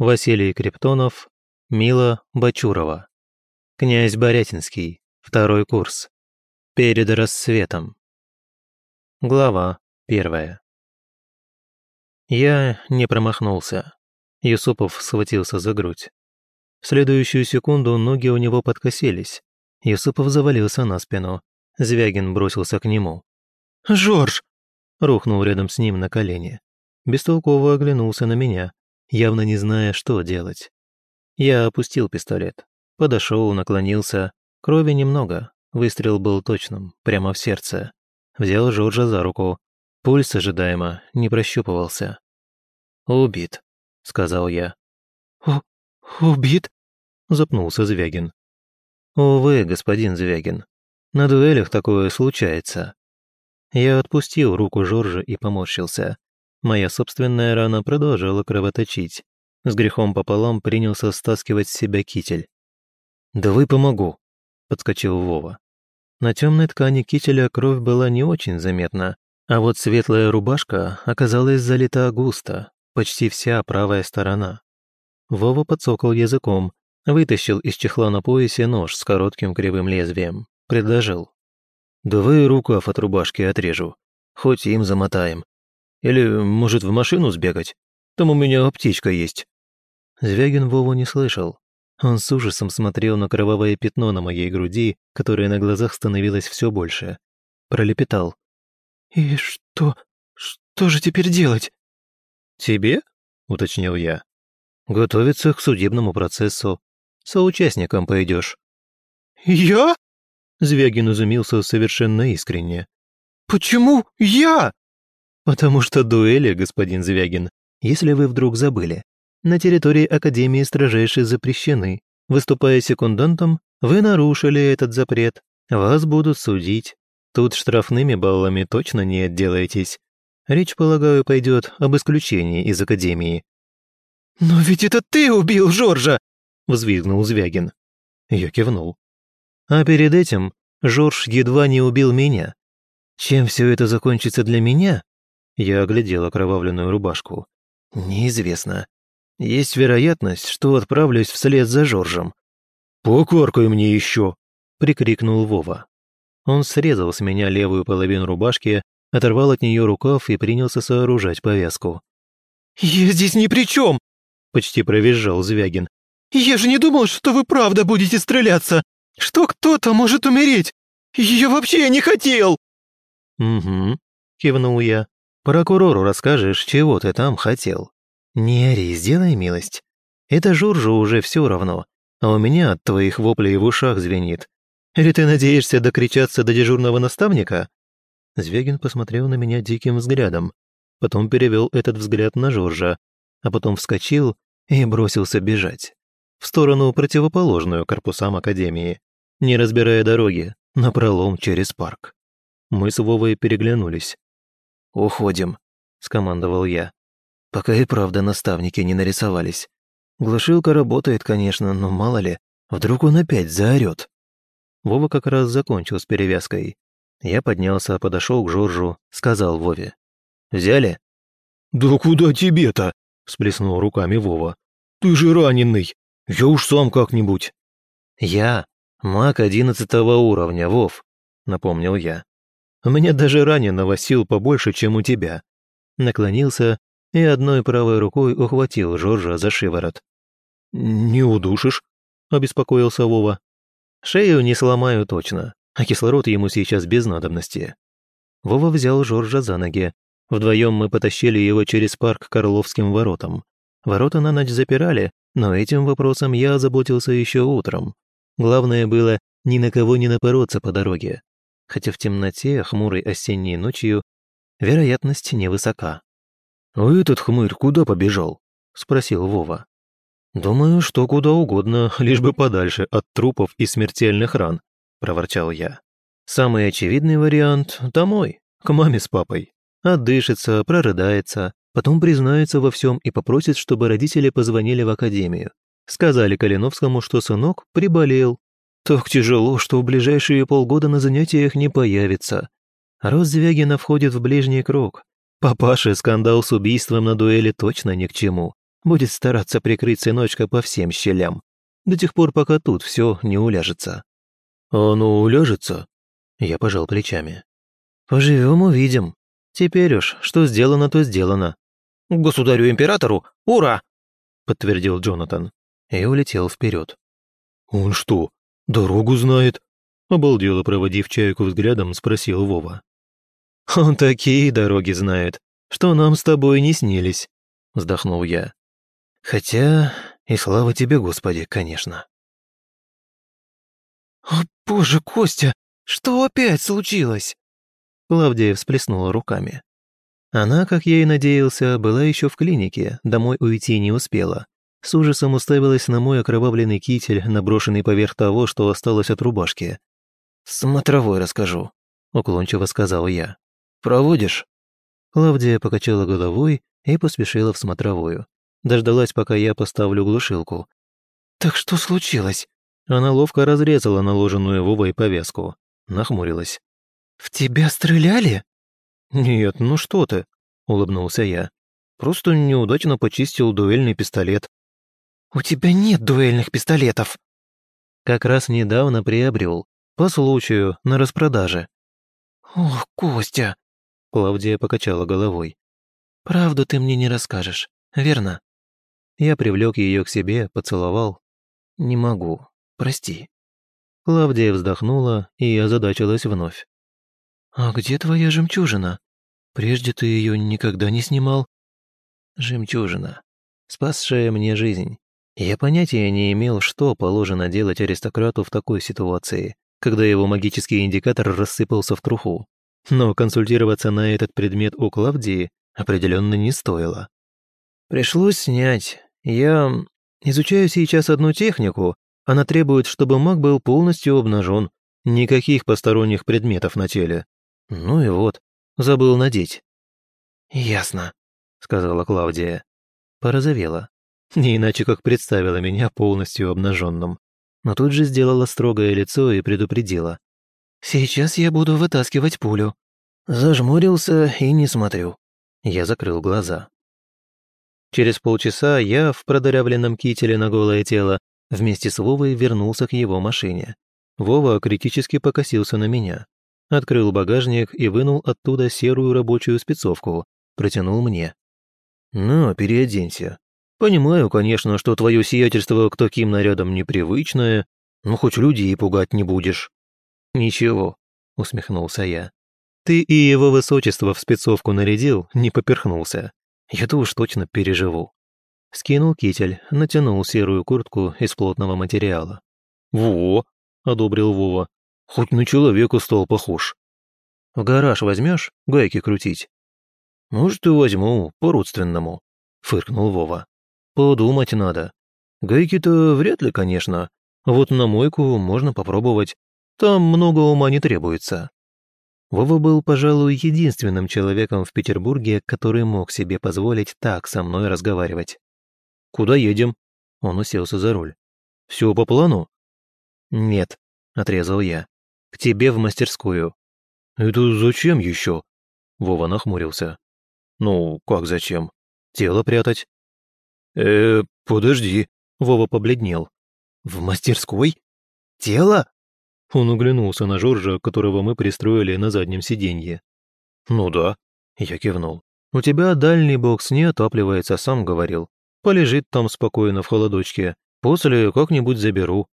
Василий Криптонов, Мила Бачурова. Князь Борятинский, второй курс. Перед рассветом. Глава первая. Я не промахнулся. Юсупов схватился за грудь. В следующую секунду ноги у него подкосились. Юсупов завалился на спину. Звягин бросился к нему. «Жорж!» Рухнул рядом с ним на колени. Бестолково оглянулся на меня, явно не зная, что делать. Я опустил пистолет. Подошел, наклонился. Крови немного. Выстрел был точным, прямо в сердце. Взял Жоржа за руку. Пульс ожидаемо не прощупывался. «Убит», — сказал я. «У... убит?» — запнулся Звягин. «Увы, господин Звягин, на дуэлях такое случается». Я отпустил руку Жоржа и поморщился. Моя собственная рана продолжала кровоточить. С грехом пополам принялся стаскивать с себя китель. «Да вы помогу», — подскочил Вова. На темной ткани кителя кровь была не очень заметна, а вот светлая рубашка оказалась залита густо, почти вся правая сторона. Вова подсокал языком, вытащил из чехла на поясе нож с коротким кривым лезвием, предложил. «Давай рукав от рубашки отрежу, хоть им замотаем. Или, может, в машину сбегать? Там у меня аптечка есть». Звягин Вову не слышал. Он с ужасом смотрел на кровавое пятно на моей груди, которое на глазах становилось все больше. Пролепетал. «И что... что же теперь делать?» «Тебе?» — уточнил я. «Готовиться к судебному процессу. Соучастником пойдешь». «Я?» Звягин изумился совершенно искренне. «Почему я?» «Потому что дуэли, господин Звягин, если вы вдруг забыли, на территории Академии строжайше запрещены. Выступая секундантом, вы нарушили этот запрет. Вас будут судить. Тут штрафными баллами точно не отделаетесь. Речь, полагаю, пойдет об исключении из Академии». «Но ведь это ты убил Жоржа!» — взвизгнул Звягин. Я кивнул. А перед этим Жорж едва не убил меня. Чем все это закончится для меня? Я оглядел окровавленную рубашку. Неизвестно. Есть вероятность, что отправлюсь вслед за Жоржем. «Покоркай мне еще!» — прикрикнул Вова. Он срезал с меня левую половину рубашки, оторвал от нее рукав и принялся сооружать повязку. «Я здесь ни при чем!» — почти провизжал Звягин. «Я же не думал, что вы правда будете стреляться! Что кто-то может умереть! Я вообще не хотел!» «Угу», — кивнул я. «Прокурору расскажешь, чего ты там хотел. Не ори, сделай милость. Это Жоржу уже все равно, а у меня от твоих воплей в ушах звенит. Или ты надеешься докричаться до дежурного наставника?» Звягин посмотрел на меня диким взглядом, потом перевел этот взгляд на Жоржа, а потом вскочил и бросился бежать. В сторону противоположную корпусам Академии не разбирая дороги, напролом через парк. Мы с Вовой переглянулись. «Уходим», — скомандовал я. «Пока и правда наставники не нарисовались. Глушилка работает, конечно, но мало ли, вдруг он опять заорет». Вова как раз закончил с перевязкой. Я поднялся, подошел к Жоржу, сказал Вове. «Взяли?» «Да куда тебе-то?» – всплеснул руками Вова. «Ты же раненый! Я уж сам как-нибудь!» «Я «Маг одиннадцатого уровня, Вов», — напомнил я. «У меня даже раненого сил побольше, чем у тебя». Наклонился и одной правой рукой ухватил Жоржа за шиворот. «Не удушишь?» — обеспокоился Вова. «Шею не сломаю точно, а кислород ему сейчас без надобности». Вова взял Жоржа за ноги. Вдвоем мы потащили его через парк к Орловским воротам. Ворота на ночь запирали, но этим вопросом я озаботился еще утром. Главное было ни на кого не напороться по дороге, хотя в темноте, хмурой осенней ночью, вероятность невысока. «А этот хмырь куда побежал?» — спросил Вова. «Думаю, что куда угодно, лишь бы подальше от трупов и смертельных ран», — проворчал я. «Самый очевидный вариант — домой, к маме с папой. Отдышится, прорыдается, потом признается во всем и попросит, чтобы родители позвонили в академию. Сказали Калиновскому, что сынок приболел. Так тяжело, что в ближайшие полгода на занятиях не появится. Рост Звягина входит в ближний круг. Папаше скандал с убийством на дуэли точно ни к чему. будет стараться прикрыть сыночка по всем щелям, до тех пор, пока тут все не уляжется. «Оно уляжется?» Я пожал плечами. «Поживем, увидим. Теперь уж, что сделано, то сделано». «Государю-императору, ура!» подтвердил Джонатан и улетел вперед. «Он что, дорогу знает?» Обалдело, проводив чайку взглядом, спросил Вова. «Он такие дороги знает, что нам с тобой не снились», вздохнул я. «Хотя и слава тебе, Господи, конечно». «О, боже, Костя, что опять случилось?» Клавдия всплеснула руками. Она, как я и надеялся, была еще в клинике, домой уйти не успела. С ужасом уставилась на мой окровавленный китель, наброшенный поверх того, что осталось от рубашки. «Смотровой расскажу», — уклончиво сказал я. «Проводишь?» Клавдия покачала головой и поспешила в смотровую. Дождалась, пока я поставлю глушилку. «Так что случилось?» Она ловко разрезала наложенную Вовой повязку. Нахмурилась. «В тебя стреляли?» «Нет, ну что ты», — улыбнулся я. «Просто неудачно почистил дуэльный пистолет». «У тебя нет дуэльных пистолетов». «Как раз недавно приобрел. По случаю, на распродаже». «Ох, Костя!» Клавдия покачала головой. «Правду ты мне не расскажешь, верно?» Я привлек ее к себе, поцеловал. «Не могу. Прости». Клавдия вздохнула и озадачилась вновь. «А где твоя жемчужина? Прежде ты ее никогда не снимал?» «Жемчужина, спасшая мне жизнь. Я понятия не имел, что положено делать аристократу в такой ситуации, когда его магический индикатор рассыпался в труху. Но консультироваться на этот предмет у Клавдии определенно не стоило. Пришлось снять. Я изучаю сейчас одну технику. Она требует, чтобы маг был полностью обнажен. Никаких посторонних предметов на теле. Ну и вот, забыл надеть. «Ясно», — сказала Клавдия. Порозовела. Не иначе как представила меня полностью обнаженным. Но тут же сделала строгое лицо и предупредила. «Сейчас я буду вытаскивать пулю». Зажмурился и не смотрю. Я закрыл глаза. Через полчаса я в продырявленном кителе на голое тело вместе с Вовой вернулся к его машине. Вова критически покосился на меня. Открыл багажник и вынул оттуда серую рабочую спецовку. Протянул мне. «Ну, переоденься. Понимаю, конечно, что твое сиятельство к таким нарядам непривычное, но хоть людей пугать не будешь». «Ничего», — усмехнулся я. «Ты и его высочество в спецовку нарядил, не поперхнулся. Я-то уж точно переживу». Скинул китель, натянул серую куртку из плотного материала. «Во!» — одобрил Вова. «Хоть на человека стал похож». «В гараж возьмешь гайки крутить?» «Может, и возьму, по-родственному», — фыркнул Вова. «Подумать надо. Гайки-то вряд ли, конечно. Вот на мойку можно попробовать. Там много ума не требуется. Вова был, пожалуй, единственным человеком в Петербурге, который мог себе позволить так со мной разговаривать. «Куда едем?» Он уселся за руль. «Все по плану?» «Нет», — отрезал я. «К тебе в мастерскую». «Это зачем еще?» Вова нахмурился. «Ну, как зачем? Тело прятать?» «Э, подожди», — Вова побледнел. «В мастерской? Тело?» Он углянулся на Жоржа, которого мы пристроили на заднем сиденье. «Ну да», — я кивнул. «У тебя дальний бокс не отапливается, сам говорил. Полежит там спокойно в холодочке. После как-нибудь заберу».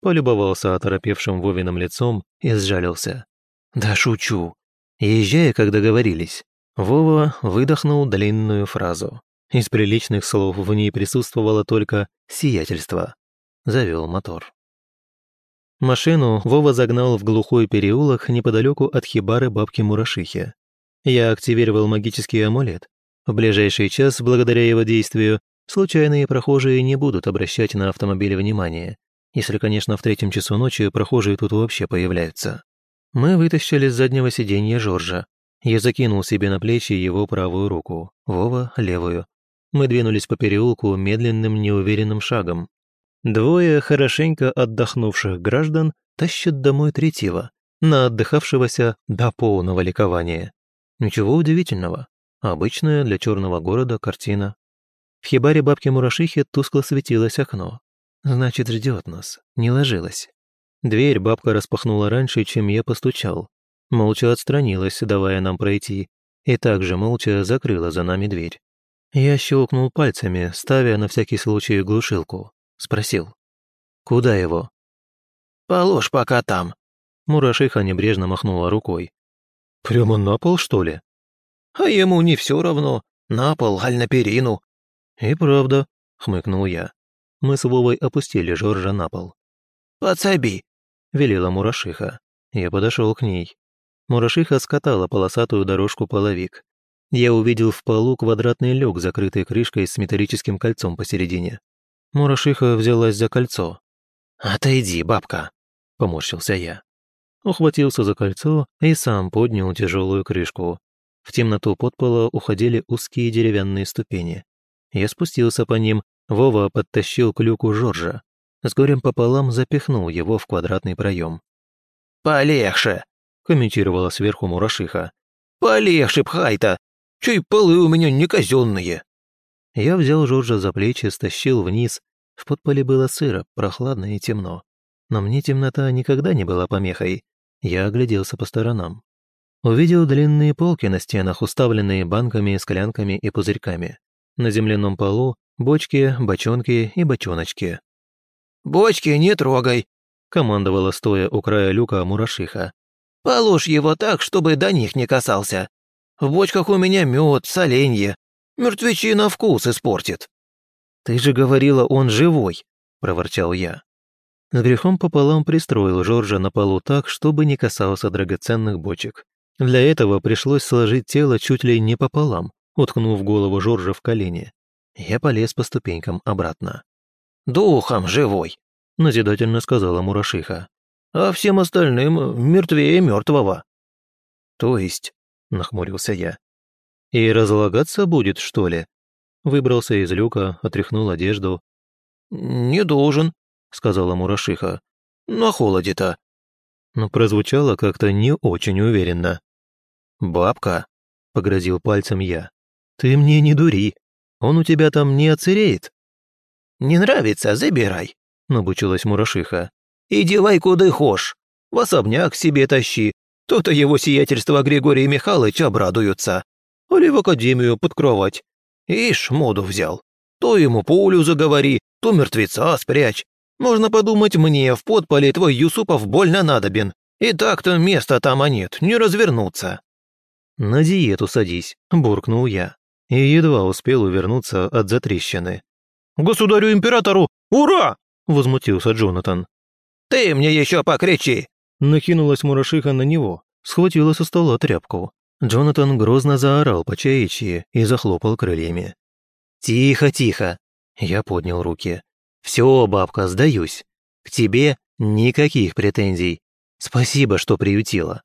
Полюбовался оторопевшим Вовиным лицом и сжалился. «Да шучу. Езжай, как договорились». Вова выдохнул длинную фразу. Из приличных слов в ней присутствовало только «сиятельство». Завел мотор. Машину Вова загнал в глухой переулок неподалеку от хибары бабки Мурашихи. Я активировал магический амулет. В ближайший час, благодаря его действию, случайные прохожие не будут обращать на автомобиль внимание, если, конечно, в третьем часу ночи прохожие тут вообще появляются. Мы вытащили с заднего сиденья Жоржа. Я закинул себе на плечи его правую руку, Вова — левую. Мы двинулись по переулку медленным, неуверенным шагом, Двое хорошенько отдохнувших граждан тащат домой третьего, на отдыхавшегося до полного ликования. Ничего удивительного. Обычная для черного города картина. В хибаре бабки-мурашихи тускло светилось окно. Значит, ждет нас, не ложилась. Дверь бабка распахнула раньше, чем я постучал. Молча отстранилась, давая нам пройти, и также молча закрыла за нами дверь. Я щелкнул пальцами, ставя на всякий случай глушилку. Спросил. «Куда его?» «Положь пока там». Мурашиха небрежно махнула рукой. «Прямо на пол, что ли?» «А ему не все равно. На пол, аль на перину». «И правда», — хмыкнул я. Мы с Вовой опустили Жоржа на пол. «Подсоби», — велела Мурашиха. Я подошел к ней. Мурашиха скатала полосатую дорожку половик. Я увидел в полу квадратный люк, закрытый крышкой с металлическим кольцом посередине. Мурашиха взялась за кольцо. «Отойди, бабка», — поморщился я. Ухватился за кольцо и сам поднял тяжелую крышку. В темноту подпола уходили узкие деревянные ступени. Я спустился по ним, Вова подтащил к люку Жоржа. С горем пополам запихнул его в квадратный проем. «Полегше!» комментировала сверху мурашиха. «Полегче, пхай-то! Чай полы у меня не казенные!» Я взял Жоржа за плечи, стащил вниз. В подполе было сыро, прохладно и темно. Но мне темнота никогда не была помехой. Я огляделся по сторонам. Увидел длинные полки на стенах, уставленные банками, склянками и пузырьками. На земляном полу бочки, бочонки и бочоночки. «Бочки не трогай!» — командовала стоя у края люка мурашиха. Положь его так, чтобы до них не касался. В бочках у меня мед, соленье. Мертвечи на вкус испортит». «Ты же говорила, он живой», — проворчал я. С грехом пополам пристроил Жоржа на полу так, чтобы не касался драгоценных бочек. Для этого пришлось сложить тело чуть ли не пополам, уткнув голову Жоржа в колени. Я полез по ступенькам обратно. «Духом живой», — назидательно сказала Мурашиха а всем остальным мертвее мертвого». «То есть?» — нахмурился я. «И разлагаться будет, что ли?» Выбрался из люка, отряхнул одежду. «Не должен», — сказала Мурашиха. «На холоде-то». Но прозвучало как-то не очень уверенно. «Бабка», — погрозил пальцем я, — «ты мне не дури. Он у тебя там не оцереет?» «Не нравится, забирай», — набучилась Мурашиха. И девай куда хошь. В особняк себе тащи. То-то его сиятельство Григорий Михайлович обрадуются. Али в академию под кровать. Ишь, моду взял. То ему пулю заговори, то мертвеца спрячь. Можно подумать, мне в подполе твой Юсупов больно надобен. И так-то места там а нет, не развернуться». «На диету садись», – буркнул я. И едва успел увернуться от затрещины. «Государю-императору! Ура!» – возмутился Джонатан. «Ты мне еще покричи!» Накинулась мурашиха на него, схватила со стола тряпку. Джонатан грозно заорал по чаичьи и захлопал крыльями. «Тихо, тихо!» Я поднял руки. «Все, бабка, сдаюсь. К тебе никаких претензий. Спасибо, что приютила».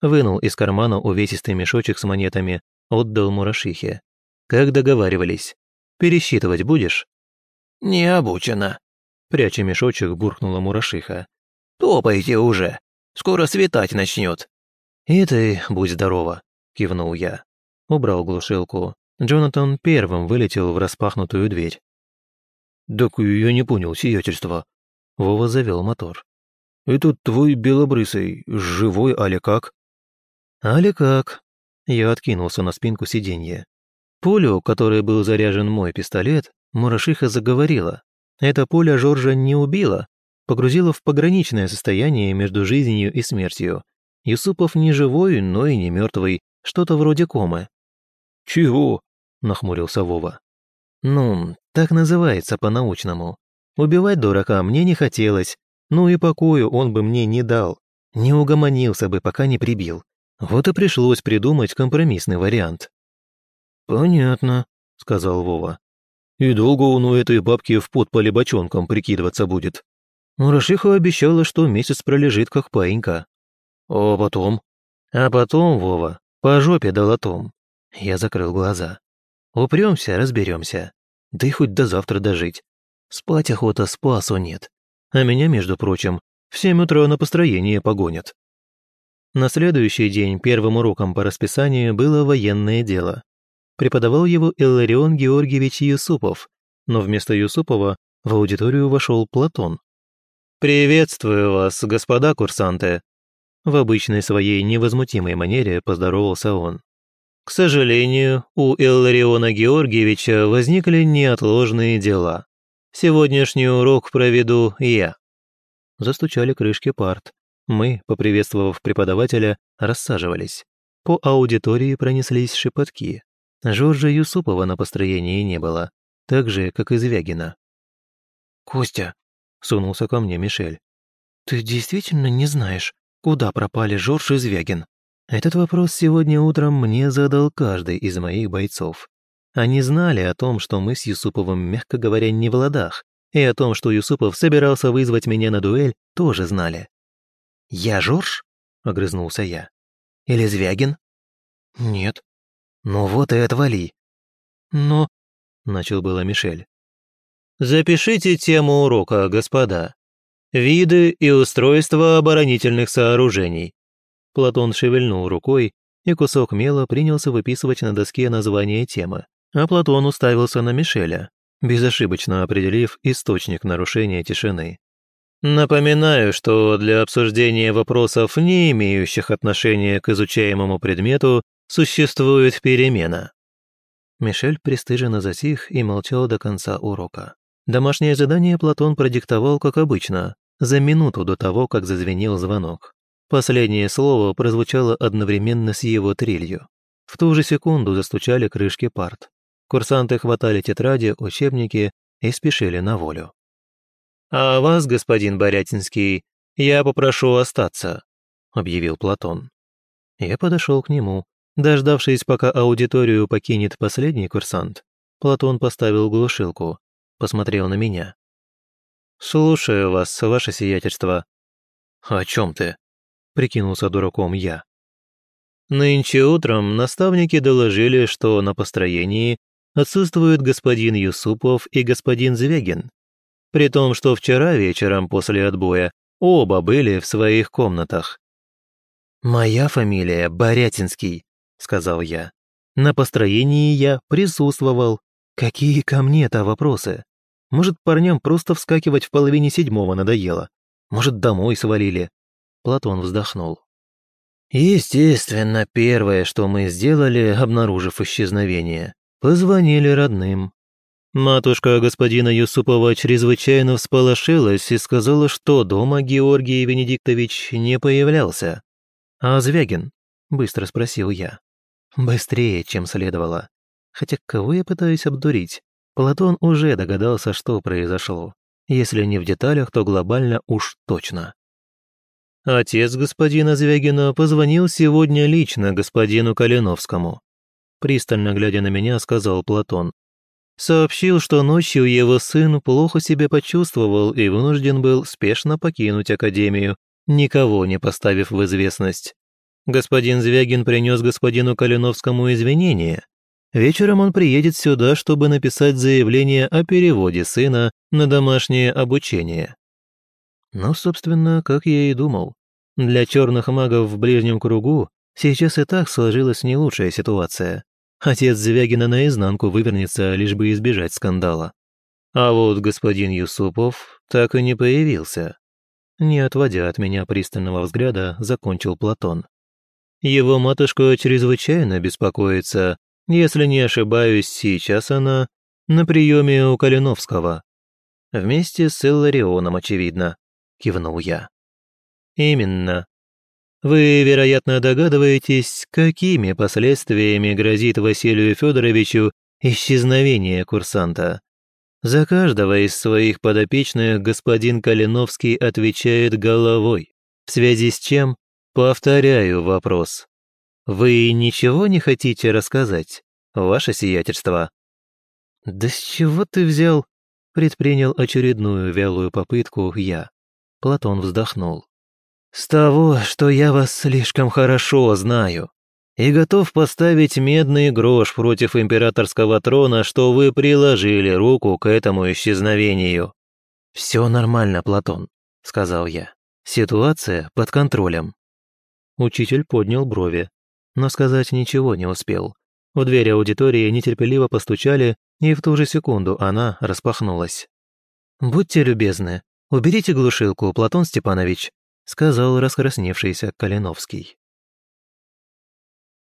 Вынул из кармана увесистый мешочек с монетами, отдал мурашихе. «Как договаривались. Пересчитывать будешь?» «Не обучена», Пряча мешочек, буркнула мурашиха. «Топайте уже! Скоро светать начнет!» «И ты будь здорова!» – кивнул я. Убрал глушилку. Джонатан первым вылетел в распахнутую дверь. «Так я не понял, сиятельство». Вова завел мотор. «Этот твой белобрысый, живой али как?» «Али как?» Я откинулся на спинку сиденья. Пулю, которой был заряжен мой пистолет, Мурашиха заговорила, это пуля Жоржа не убила, погрузила в пограничное состояние между жизнью и смертью. Юсупов не живой, но и не мертвый, что-то вроде комы. «Чего?» – нахмурился Вова. «Ну, так называется по-научному. Убивать дурака мне не хотелось, ну и покою он бы мне не дал. Не угомонился бы, пока не прибил. Вот и пришлось придумать компромиссный вариант». «Понятно», – сказал Вова. И долго он у этой бабки в подполе бочонком прикидываться будет. Мурашиха обещала, что месяц пролежит как паинька. А потом? А потом, Вова, по жопе долотом. Я закрыл глаза. Упремся, разберемся. Да и хоть до завтра дожить. Спать охота, спасу нет. А меня, между прочим, в семь утра на построение погонят. На следующий день первым уроком по расписанию было военное дело. преподавал его Илларион Георгиевич Юсупов, но вместо Юсупова в аудиторию вошел Платон. «Приветствую вас, господа курсанты!» В обычной своей невозмутимой манере поздоровался он. К сожалению, у Иллариона Георгиевича возникли неотложные дела. Сегодняшний урок проведу я. Застучали крышки парт. Мы, поприветствовав преподавателя, рассаживались. По аудитории пронеслись шепотки. Жоржа Юсупова на построении не было, так же, как и Звягина. «Костя», — сунулся ко мне Мишель, «ты действительно не знаешь, куда пропали Жорж и Звягин?» Этот вопрос сегодня утром мне задал каждый из моих бойцов. Они знали о том, что мы с Юсуповым, мягко говоря, не в ладах, и о том, что Юсупов собирался вызвать меня на дуэль, тоже знали. «Я Жорж?» — огрызнулся я. «Или Звягин?» «Нет». «Ну вот и отвали». «Но...» — начал было Мишель. «Запишите тему урока, господа. Виды и устройства оборонительных сооружений. Платон шевельнул рукой, и кусок мела принялся выписывать на доске название темы. А Платон уставился на Мишеля, безошибочно определив источник нарушения тишины. Напоминаю, что для обсуждения вопросов, не имеющих отношения к изучаемому предмету, существует перемена. Мишель пристыженно затих и молчал до конца урока. Домашнее задание Платон продиктовал, как обычно, за минуту до того, как зазвенел звонок. Последнее слово прозвучало одновременно с его трелью. В ту же секунду застучали крышки парт. Курсанты хватали тетради, учебники и спешили на волю. «А вас, господин Борятинский, я попрошу остаться», — объявил Платон. Я подошел к нему. Дождавшись, пока аудиторию покинет последний курсант, Платон поставил глушилку, посмотрел на меня. «Слушаю вас, ваше сиятельство». «О чем ты?» — прикинулся дураком я. Нынче утром наставники доложили, что на построении отсутствуют господин Юсупов и господин Звягин, при том, что вчера вечером после отбоя оба были в своих комнатах. «Моя фамилия Борятинский», — сказал я. «На построении я присутствовал. Какие ко мне-то вопросы? Может, парням просто вскакивать в половине седьмого надоело? Может, домой свалили? Платон вздохнул. Естественно, первое, что мы сделали, обнаружив исчезновение, позвонили родным. Матушка господина Юсупова чрезвычайно всполошилась и сказала, что дома Георгий Венедиктович не появлялся. «А Звягин?» – быстро спросил я. Быстрее, чем следовало. Хотя кого я пытаюсь обдурить? Платон уже догадался, что произошло. Если не в деталях, то глобально уж точно. Отец господина Звягина позвонил сегодня лично господину Калиновскому. Пристально глядя на меня, сказал Платон. Сообщил, что ночью его сын плохо себя почувствовал и вынужден был спешно покинуть академию, никого не поставив в известность. Господин Звягин принес господину Калиновскому извинения. Вечером он приедет сюда, чтобы написать заявление о переводе сына на домашнее обучение. Ну, собственно, как я и думал. Для черных магов в ближнем кругу сейчас и так сложилась не лучшая ситуация. Отец Звягина наизнанку вывернется, лишь бы избежать скандала. А вот господин Юсупов так и не появился. Не отводя от меня пристального взгляда, закончил Платон. Его матушка чрезвычайно беспокоится. Если не ошибаюсь, сейчас она на приеме у Калиновского. Вместе с Илларионом, очевидно кивнул я. Именно. Вы, вероятно, догадываетесь, какими последствиями грозит Василию Федоровичу исчезновение курсанта. За каждого из своих подопечных господин Калиновский отвечает головой, в связи с чем повторяю вопрос. Вы ничего не хотите рассказать, ваше сиятельство? Да с чего ты взял? Предпринял очередную вялую попытку я. Платон вздохнул. «С того, что я вас слишком хорошо знаю, и готов поставить медный грош против императорского трона, что вы приложили руку к этому исчезновению». «Все нормально, Платон», — сказал я. «Ситуация под контролем». Учитель поднял брови, но сказать ничего не успел. В дверь аудитории нетерпеливо постучали, и в ту же секунду она распахнулась. «Будьте любезны, уберите глушилку, Платон Степанович», сказал раскрасневшийся Калиновский.